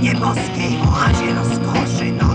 nieboskiej oazie rozkoszy. No.